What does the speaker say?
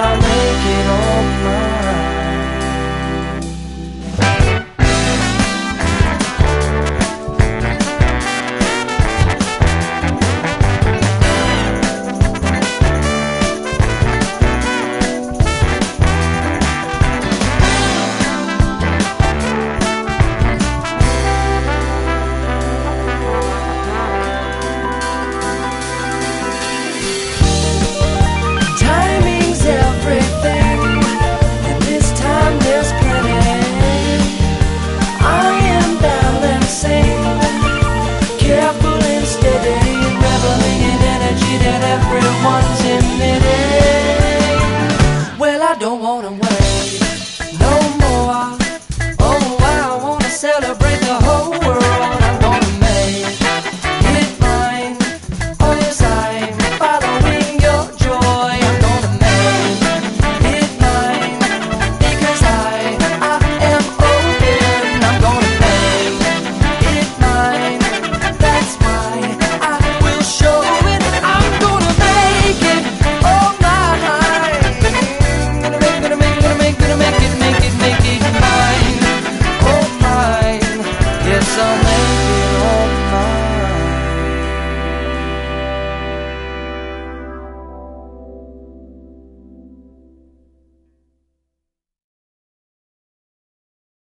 I know.